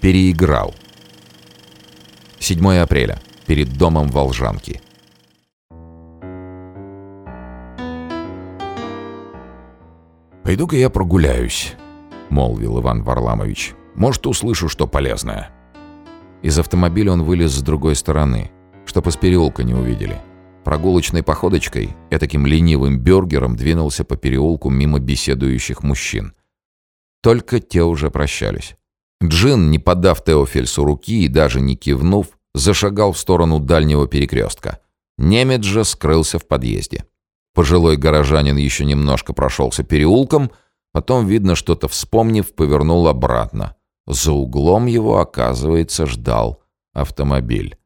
Переиграл. 7 апреля. Перед домом Волжанки. «Пойду-ка я прогуляюсь», — молвил Иван Варламович. «Может, услышу что полезное». Из автомобиля он вылез с другой стороны, чтоб из переулка не увидели. Прогулочной походочкой, этаким ленивым бюргером двинулся по переулку мимо беседующих мужчин. Только те уже прощались. Джин, не подав Теофельсу руки и даже не кивнув, зашагал в сторону дальнего перекрестка. Немец же скрылся в подъезде. Пожилой горожанин еще немножко прошелся переулком, потом, видно, что-то вспомнив, повернул обратно. За углом его, оказывается, ждал автомобиль.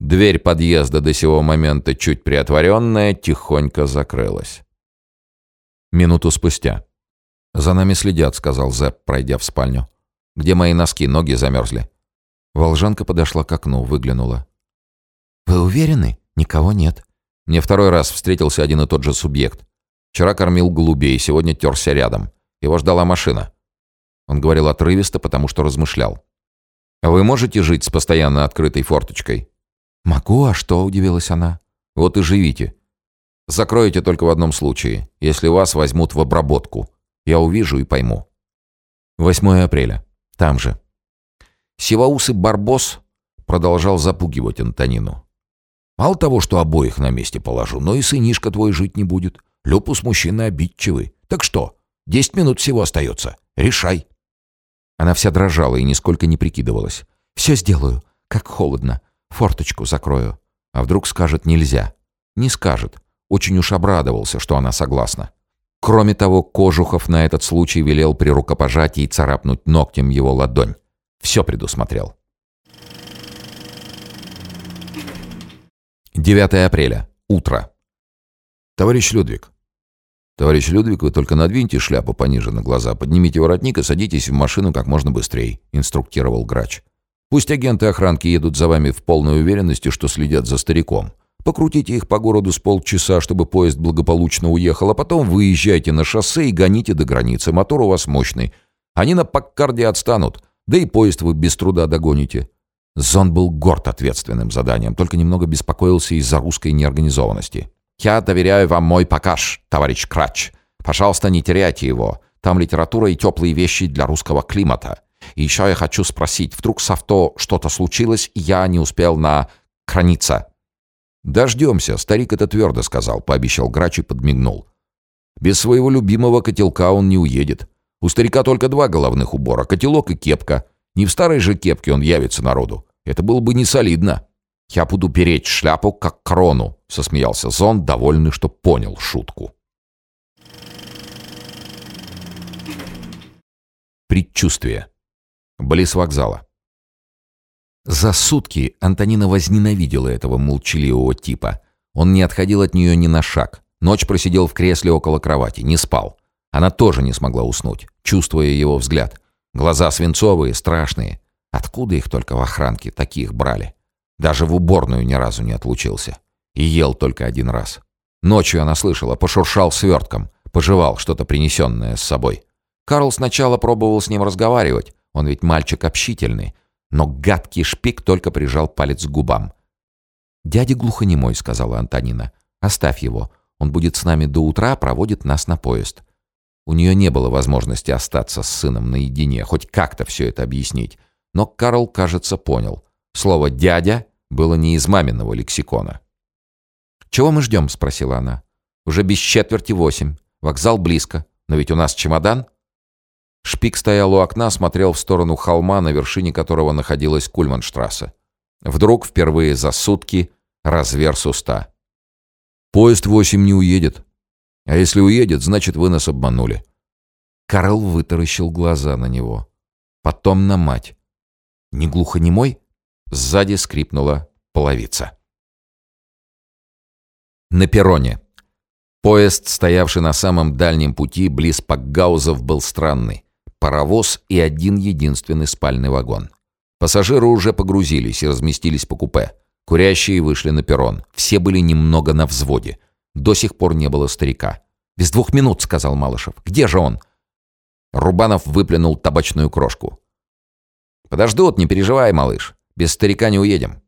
Дверь подъезда до сего момента чуть приотворенная тихонько закрылась. Минуту спустя. «За нами следят», — сказал Зэп, пройдя в спальню. «Где мои носки? Ноги замерзли». Волжанка подошла к окну, выглянула. «Вы уверены? Никого нет». Мне второй раз встретился один и тот же субъект. Вчера кормил голубей, сегодня терся рядом. Его ждала машина. Он говорил отрывисто, потому что размышлял. «А вы можете жить с постоянно открытой форточкой?» «Могу, а что?» – удивилась она. «Вот и живите. Закроете только в одном случае, если вас возьмут в обработку. Я увижу и пойму». 8 апреля. Там же. Сиваус Барбос продолжал запугивать Антонину. Мало того, что обоих на месте положу, но и сынишка твой жить не будет. Люпус мужчина обидчивый. Так что, десять минут всего остается. Решай. Она вся дрожала и нисколько не прикидывалась. «Все сделаю. Как холодно. Форточку закрою». А вдруг скажет «нельзя». Не скажет. Очень уж обрадовался, что она согласна. Кроме того, Кожухов на этот случай велел при рукопожатии царапнуть ногтем его ладонь. Все предусмотрел. 9 апреля. Утро. Товарищ Людвиг. Товарищ Людвиг, вы только надвиньте шляпу пониже на глаза, поднимите воротник и садитесь в машину как можно быстрее, инструктировал грач. Пусть агенты охранки едут за вами в полной уверенности, что следят за стариком. Покрутите их по городу с полчаса, чтобы поезд благополучно уехал, а потом выезжайте на шоссе и гоните до границы. Мотор у вас мощный. Они на Паккарде отстанут, да и поезд вы без труда догоните. Зон был горд ответственным заданием, только немного беспокоился из-за русской неорганизованности. «Я доверяю вам мой покаж, товарищ Крач. Пожалуйста, не теряйте его. Там литература и теплые вещи для русского климата. И еще я хочу спросить, вдруг с авто что-то случилось, и я не успел на... границе?» «Дождемся», — старик это твердо сказал, пообещал Грач и подмигнул. «Без своего любимого котелка он не уедет. У старика только два головных убора — котелок и кепка. Не в старой же кепке он явится народу. Это было бы не солидно. Я буду переть шляпу, как крону, сосмеялся Зон, довольный, что понял шутку. Предчувствие. Близ вокзала. За сутки Антонина возненавидела этого молчаливого типа. Он не отходил от нее ни на шаг. Ночь просидел в кресле около кровати, не спал. Она тоже не смогла уснуть, чувствуя его взгляд. Глаза свинцовые, страшные. Откуда их только в охранке таких брали? Даже в уборную ни разу не отлучился. И ел только один раз. Ночью она слышала, пошуршал свертком, пожевал что-то принесенное с собой. Карл сначала пробовал с ним разговаривать, он ведь мальчик общительный, но гадкий шпик только прижал палец к губам. «Дядя глухонемой», — сказала Антонина. «Оставь его. Он будет с нами до утра, проводит нас на поезд. У нее не было возможности остаться с сыном наедине, хоть как-то все это объяснить. Но Карл, кажется, понял. Слово «дядя» было не из маминого лексикона. «Чего мы ждем?» — спросила она. «Уже без четверти восемь. Вокзал близко. Но ведь у нас чемодан». Шпик стоял у окна, смотрел в сторону холма, на вершине которого находилась Кульманштрассе. Вдруг, впервые за сутки, разверз уста. «Поезд восемь не уедет», а если уедет, значит, вы нас обманули». Карл вытаращил глаза на него. Потом на мать. «Не глухонемой?» Сзади скрипнула половица. На перроне. Поезд, стоявший на самом дальнем пути, близ Пакгаузов, был странный. Паровоз и один единственный спальный вагон. Пассажиры уже погрузились и разместились по купе. Курящие вышли на перрон. Все были немного на взводе. До сих пор не было старика. «Без двух минут», — сказал Малышев. «Где же он?» Рубанов выплюнул табачную крошку. «Подождут, не переживай, малыш. Без старика не уедем».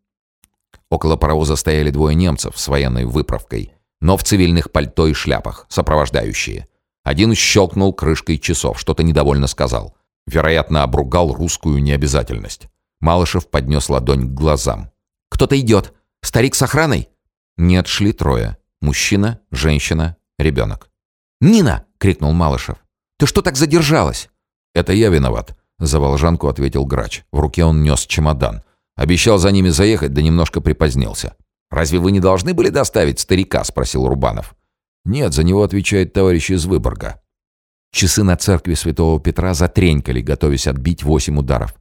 Около паровоза стояли двое немцев с военной выправкой, но в цивильных пальто и шляпах, сопровождающие. Один щелкнул крышкой часов, что-то недовольно сказал. Вероятно, обругал русскую необязательность. Малышев поднес ладонь к глазам. «Кто-то идет! Старик с охраной?» Не отшли трое. Мужчина, женщина, ребенок. «Нина!» — крикнул Малышев. «Ты что так задержалась?» «Это я виноват», — за волжанку ответил грач. В руке он нес чемодан. Обещал за ними заехать, да немножко припозднился. «Разве вы не должны были доставить старика?» — спросил Рубанов. «Нет, за него отвечает товарищ из Выборга». Часы на церкви святого Петра затренькали, готовясь отбить восемь ударов.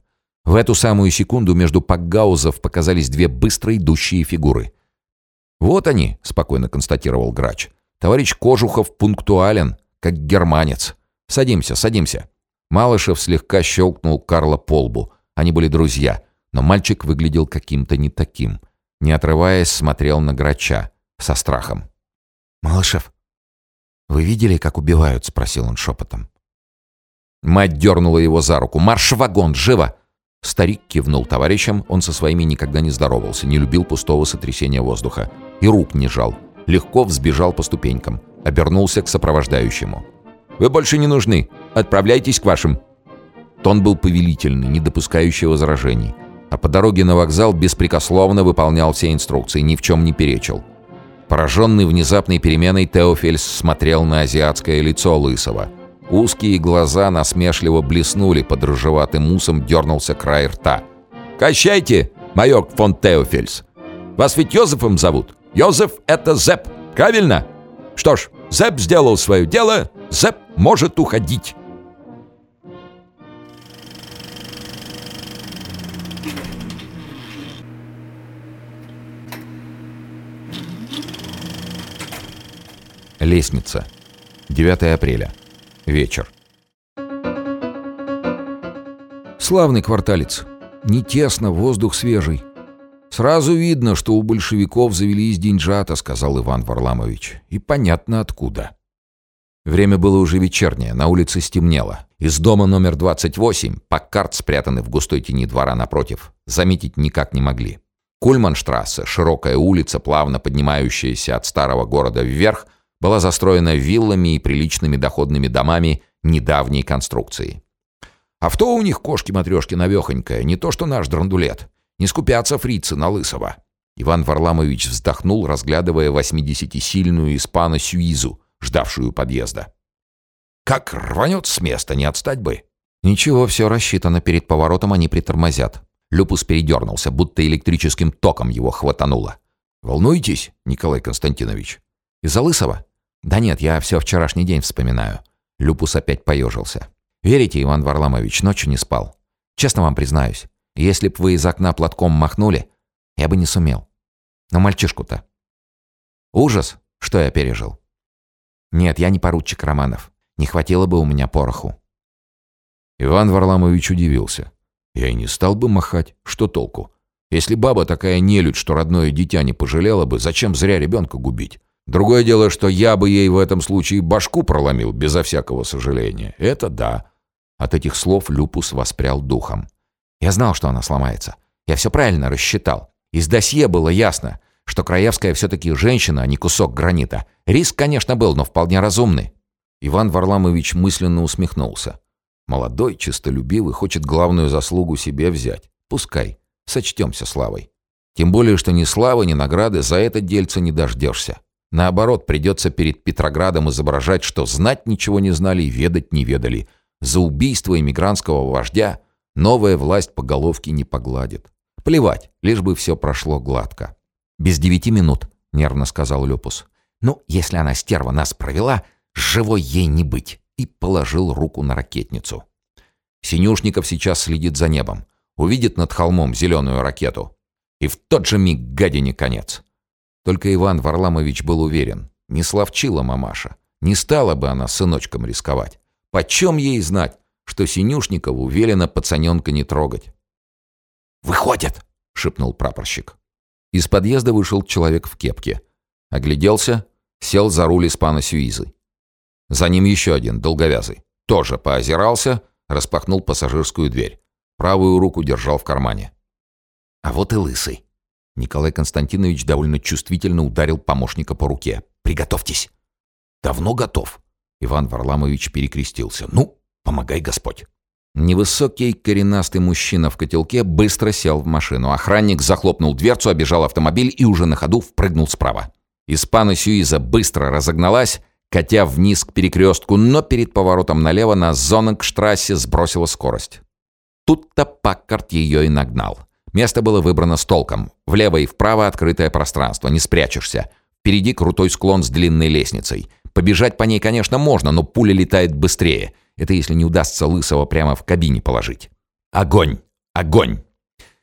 В эту самую секунду между пакгаузов показались две быстро идущие фигуры. «Вот они», — спокойно констатировал грач. «Товарищ Кожухов пунктуален, как германец. Садимся, садимся». Малышев слегка щелкнул Карла по лбу. Они были друзья, но мальчик выглядел каким-то не таким. Не отрываясь, смотрел на грача со страхом. «Малышев, вы видели, как убивают?» — спросил он шепотом. Мать дернула его за руку. «Марш в вагон! Живо!» Старик кивнул товарищам, он со своими никогда не здоровался, не любил пустого сотрясения воздуха. И рук не жал. Легко взбежал по ступенькам. Обернулся к сопровождающему. «Вы больше не нужны. Отправляйтесь к вашим». Тон был повелительный, не допускающий возражений. А по дороге на вокзал беспрекословно выполнял все инструкции, ни в чем не перечил. Пораженный внезапной переменой, Теофельс смотрел на азиатское лицо Лысого – Узкие глаза насмешливо блеснули, под рыжеватым усом дернулся край рта. «Кощайте, майор фон Теофельс! Вас ведь Йозефом зовут? Йозеф — это Зепп, правильно? Что ж, Зепп сделал свое дело, Зепп может уходить!» Лестница. 9 апреля. Вечер. Славный кварталец. Не тесно, воздух свежий. Сразу видно, что у большевиков завелись деньжата, сказал Иван Варламович. И понятно откуда. Время было уже вечернее, на улице стемнело. Из дома номер 28, Паккарт, спрятанный в густой тени двора напротив, заметить никак не могли. Кульманштрассе, широкая улица, плавно поднимающаяся от старого города вверх, была застроена виллами и приличными доходными домами недавней конструкции. Авто у них кошки-матрешки навехонькое, не то что наш драндулет. Не скупятся фрицы на Лысого. Иван Варламович вздохнул, разглядывая 80-сильную испано-сюизу, ждавшую подъезда. Как рванет с места, не отстать бы. Ничего, все рассчитано, перед поворотом они притормозят. Люпус передернулся, будто электрическим током его хватануло. «Волнуетесь, Николай Константинович?» «Из-за Лысого?» «Да нет, я все вчерашний день вспоминаю». Люпус опять поежился. «Верите, Иван Варламович, ночью не спал. Честно вам признаюсь, если б вы из окна платком махнули, я бы не сумел. Но мальчишку-то...» «Ужас, что я пережил». «Нет, я не поручик Романов. Не хватило бы у меня пороху». Иван Варламович удивился. «Я и не стал бы махать. Что толку? Если баба такая нелюдь, что родное дитя не пожалела бы, зачем зря ребенка губить? Другое дело, что я бы ей в этом случае башку проломил безо всякого сожаления. Это да. От этих слов Люпус воспрял духом. Я знал, что она сломается. Я все правильно рассчитал. Из досье было ясно, что Краевская все-таки женщина, а не кусок гранита. Риск, конечно, был, но вполне разумный. Иван Варламович мысленно усмехнулся. Молодой, честолюбивый, хочет главную заслугу себе взять. Пускай. Сочтемся славой. Тем более, что ни славы, ни награды за это дельце не дождешься. Наоборот, придется перед Петроградом изображать, что знать ничего не знали и ведать не ведали. За убийство эмигрантского вождя новая власть по головке не погладит. Плевать, лишь бы все прошло гладко. «Без девяти минут», — нервно сказал Люпус. «Ну, если она, стерва, нас провела, живой ей не быть», и положил руку на ракетницу. Синюшников сейчас следит за небом. Увидит над холмом зеленую ракету. И в тот же миг гадине конец. Только Иван Варламович был уверен, не словчила мамаша. Не стала бы она сыночком рисковать. Почем ей знать, что Синюшникову велено пацаненка не трогать? «Выходят!» — шепнул прапорщик. Из подъезда вышел человек в кепке. Огляделся, сел за руль испана Сюизы. За ним еще один, долговязый. Тоже поозирался, распахнул пассажирскую дверь. Правую руку держал в кармане. А вот и лысый. Николай Константинович довольно чувствительно ударил помощника по руке. «Приготовьтесь!» «Давно готов!» Иван Варламович перекрестился. «Ну, помогай, Господь!» Невысокий коренастый мужчина в котелке быстро сел в машину. Охранник захлопнул дверцу, обежал автомобиль и уже на ходу впрыгнул справа. Испана Сюиза быстро разогналась, катя вниз к перекрестку, но перед поворотом налево на Зонок-штрассе сбросила скорость. Тут-то Паккарт ее и нагнал. Место было выбрано с толком. Влево и вправо открытое пространство, не спрячешься. Впереди крутой склон с длинной лестницей. Побежать по ней, конечно, можно, но пуля летает быстрее — это если не удастся Лысого прямо в кабине положить. Огонь! Огонь!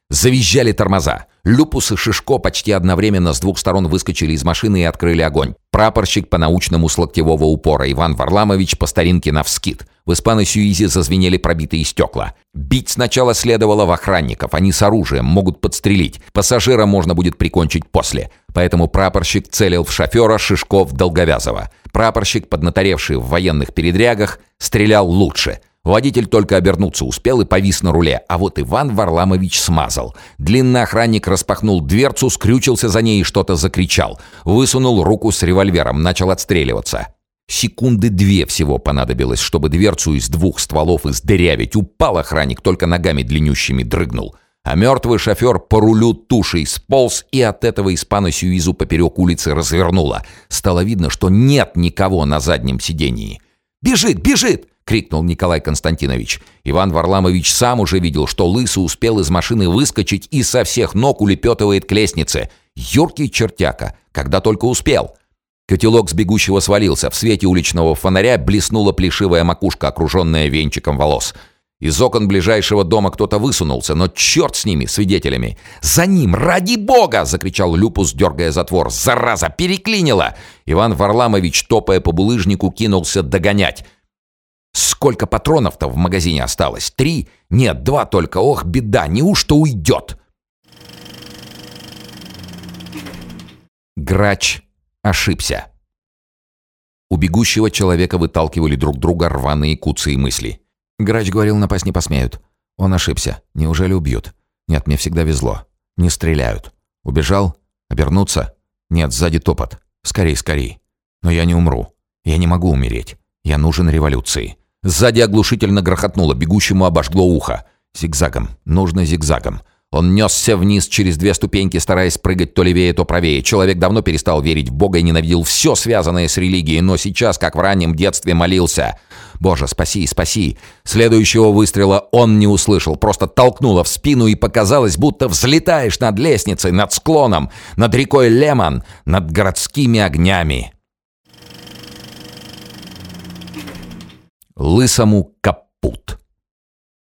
Завизжали тормоза. Люпус и Шишко почти одновременно с двух сторон выскочили из машины и открыли огонь. Прапорщик по-научному с локтевого упора, Иван Варламович по старинке навскид. В испано Сюизе зазвенели пробитые стекла. Бить сначала следовало в охранников, они с оружием, могут подстрелить. Пассажира можно будет прикончить после. Поэтому прапорщик целил в шофера Шишков Долговязова. Прапорщик, поднаторевший в военных передрягах, стрелял лучше. Водитель только обернуться успел и повис на руле, а вот Иван Варламович смазал. Длинный охранник распахнул дверцу, скрючился за ней и что-то закричал. Высунул руку с револьвером, начал отстреливаться. Секунды две всего понадобилось, чтобы дверцу из двух стволов издырявить. Упал охранник, только ногами длиннющими дрыгнул. А мертвый шофер по рулю тушей сполз и от этого испана Сюизу поперек улицы развернуло. Стало видно, что нет никого на заднем сидении. «Бежит! Бежит!» — крикнул Николай Константинович. Иван Варламович сам уже видел, что Лысый успел из машины выскочить и со всех ног улепетывает к лестнице. Юркий чертяка, когда только успел. Котелок с бегущего свалился. В свете уличного фонаря блеснула плешивая макушка, окруженная венчиком волос — из окон ближайшего дома кто-то высунулся, но черт с ними, свидетелями. «За ним! Ради бога!» — закричал Люпус, дергая затвор. «Зараза! Переклинило!» Иван Варламович, топая по булыжнику, кинулся догонять. «Сколько патронов-то в магазине осталось? Три? Нет, два только. Ох, беда! Неужто уйдет?» Грач ошибся. У бегущего человека выталкивали друг друга рваные куцы и мысли. Грач говорил, напасть не посмеют. Он ошибся. Неужели убьют? Нет, мне всегда везло. Не стреляют. Убежал? Обернуться? Нет, сзади топот. Скорей, скорей. Но я не умру. Я не могу умереть. Я нужен революции. Сзади оглушительно грохотнуло, бегущему обожгло ухо. Зигзагом. Нужно зигзагом. Он несся вниз через две ступеньки, стараясь прыгать то левее, то правее. Человек давно перестал верить в Бога и ненавидел все, связанное с религией, но сейчас, как в раннем детстве, молился. «Боже, спаси, спаси!» Следующего выстрела он не услышал, просто толкнуло в спину и показалось, будто взлетаешь над лестницей, над склоном, над рекой Лемон, над городскими огнями. Лысому капут.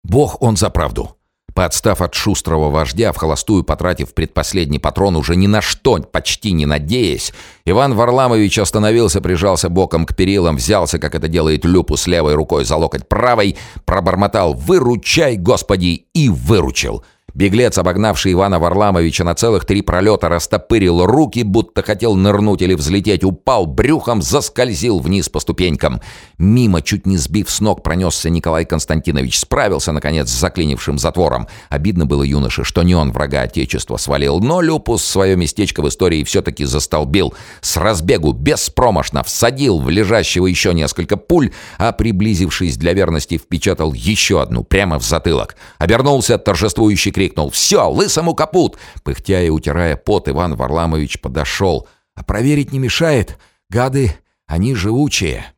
Бог он за правду. Подстав от шустрого вождя, в холостую потратив предпоследний патрон, уже ни на что, почти не надеясь, Иван Варламович остановился, прижался боком к перилам, взялся, как это делает Люпу с левой рукой за локоть правой, пробормотал «Выручай, Господи!» и выручил. Беглец, обогнавший Ивана Варламовича на целых три пролета, растопырил руки, будто хотел нырнуть или взлететь, упал брюхом, заскользил вниз по ступенькам. Мимо, чуть не сбив с ног, пронесся Николай Константинович. Справился, наконец, с заклинившим затвором. Обидно было юноше, что не он врага Отечества свалил, но Люпус свое местечко в истории все-таки застолбил. С разбегу, беспромощно, всадил в лежащего еще несколько пуль, а, приблизившись для верности, впечатал еще одну прямо в затылок. Обернулся торжествующий крикнул «Все, лысому капут!» Пыхтя и утирая пот, Иван Варламович подошел. «А проверить не мешает? Гады, они живучие!»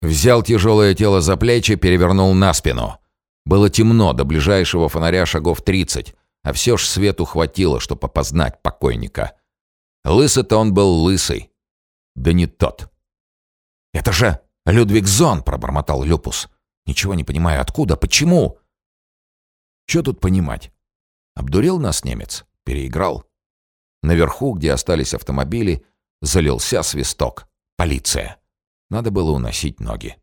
Взял тяжелое тело за плечи, перевернул на спину. Было темно, до ближайшего фонаря шагов тридцать, а все ж свету хватило, чтобы опознать покойника. Лысый-то он был лысый. Да не тот. «Это же Людвиг Зон!» — пробормотал Люпус. «Ничего не понимаю, откуда, почему?» «Что тут понимать? Обдурил нас немец, переиграл. Наверху, где остались автомобили, залился свисток. Полиция. Надо было уносить ноги.